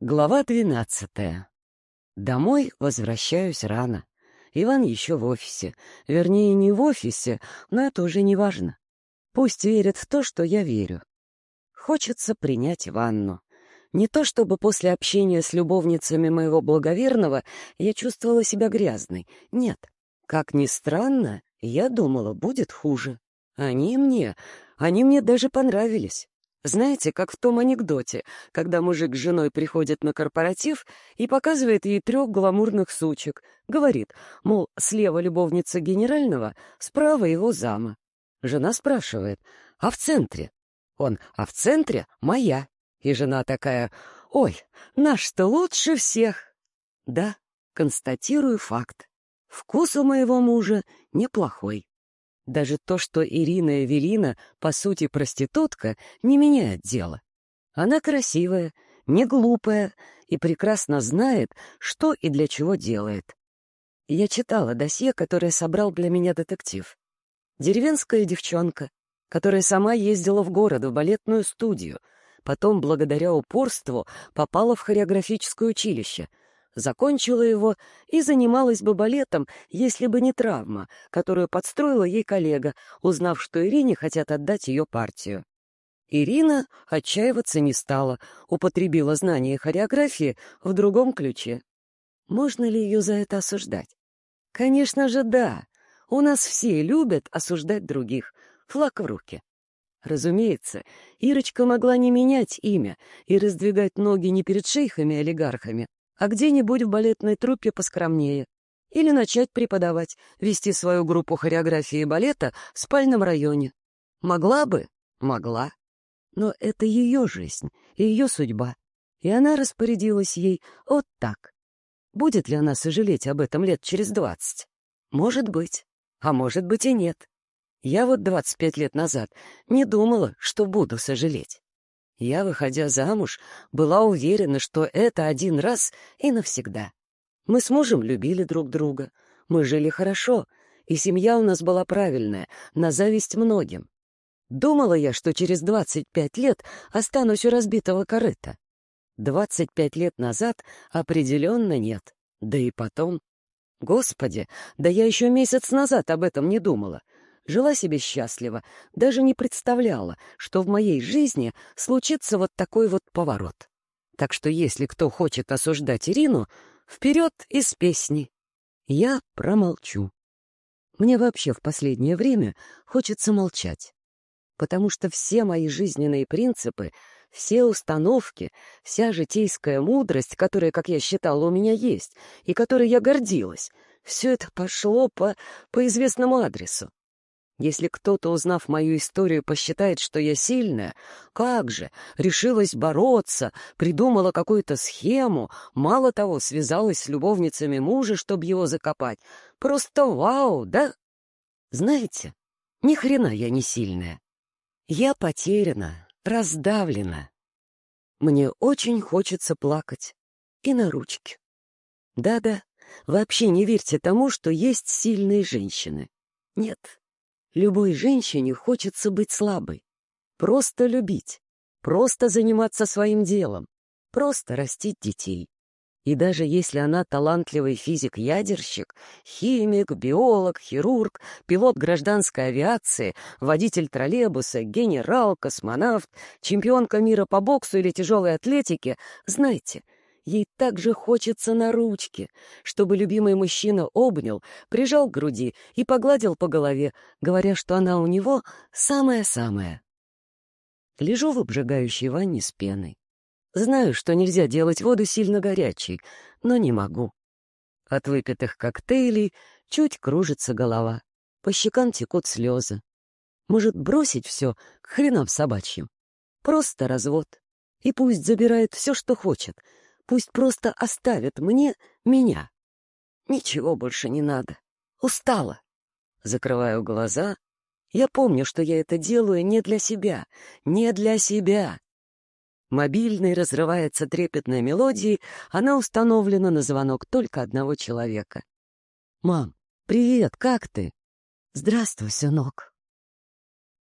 Глава двенадцатая. Домой возвращаюсь рано. Иван еще в офисе. Вернее, не в офисе, но это уже не важно. Пусть верит в то, что я верю. Хочется принять ванну. Не то чтобы после общения с любовницами моего благоверного я чувствовала себя грязной. Нет. Как ни странно, я думала, будет хуже. Они мне, они мне даже понравились. Знаете, как в том анекдоте, когда мужик с женой приходит на корпоратив и показывает ей трех гламурных сучек. Говорит, мол, слева любовница генерального, справа его зама. Жена спрашивает, а в центре? Он, а в центре моя. И жена такая, ой, наш-то лучше всех. Да, констатирую факт. Вкус у моего мужа неплохой. Даже то, что Ирина Эвелина, по сути, проститутка, не меняет дело. Она красивая, не глупая и прекрасно знает, что и для чего делает. Я читала досье, которое собрал для меня детектив. Деревенская девчонка, которая сама ездила в город, в балетную студию, потом, благодаря упорству, попала в хореографическое училище — закончила его и занималась бы балетом, если бы не травма, которую подстроила ей коллега, узнав, что Ирине хотят отдать ее партию. Ирина отчаиваться не стала, употребила знания хореографии в другом ключе. Можно ли ее за это осуждать? Конечно же, да. У нас все любят осуждать других. Флаг в руки. Разумеется, Ирочка могла не менять имя и раздвигать ноги не перед шейхами-олигархами, а где-нибудь в балетной труппе поскромнее. Или начать преподавать, вести свою группу хореографии и балета в спальном районе. Могла бы? Могла. Но это ее жизнь ее судьба. И она распорядилась ей вот так. Будет ли она сожалеть об этом лет через двадцать? Может быть. А может быть и нет. Я вот двадцать пять лет назад не думала, что буду сожалеть. Я, выходя замуж, была уверена, что это один раз и навсегда. Мы с мужем любили друг друга, мы жили хорошо, и семья у нас была правильная, на зависть многим. Думала я, что через 25 лет останусь у разбитого корыта. 25 лет назад определенно нет. Да и потом... Господи, да я еще месяц назад об этом не думала — жила себе счастливо, даже не представляла, что в моей жизни случится вот такой вот поворот. Так что если кто хочет осуждать Ирину, вперед из песни. Я промолчу. Мне вообще в последнее время хочется молчать, потому что все мои жизненные принципы, все установки, вся житейская мудрость, которая, как я считала, у меня есть, и которой я гордилась, все это пошло по, по известному адресу. Если кто-то, узнав мою историю, посчитает, что я сильная, как же, решилась бороться, придумала какую-то схему, мало того, связалась с любовницами мужа, чтобы его закопать. Просто вау, да? Знаете, ни хрена я не сильная. Я потеряна, раздавлена. Мне очень хочется плакать. И на ручке. Да-да, вообще не верьте тому, что есть сильные женщины. Нет, Любой женщине хочется быть слабой. Просто любить. Просто заниматься своим делом. Просто растить детей. И даже если она талантливый физик-ядерщик, химик, биолог, хирург, пилот гражданской авиации, водитель троллейбуса, генерал, космонавт, чемпионка мира по боксу или тяжелой атлетике, знайте — Ей так же хочется на ручке, чтобы любимый мужчина обнял, прижал к груди и погладил по голове, говоря, что она у него самая-самая. Лежу в обжигающей ванне с пеной. Знаю, что нельзя делать воду сильно горячей, но не могу. От выпитых коктейлей чуть кружится голова, по щекам текут слезы. Может, бросить все к хренам собачьим? Просто развод. И пусть забирает все, что хочет — Пусть просто оставят мне меня. Ничего больше не надо. Устала. Закрываю глаза. Я помню, что я это делаю не для себя. Не для себя. Мобильный разрывается трепетной мелодией, она установлена на звонок только одного человека. «Мам, привет, как ты?» «Здравствуй, сынок»,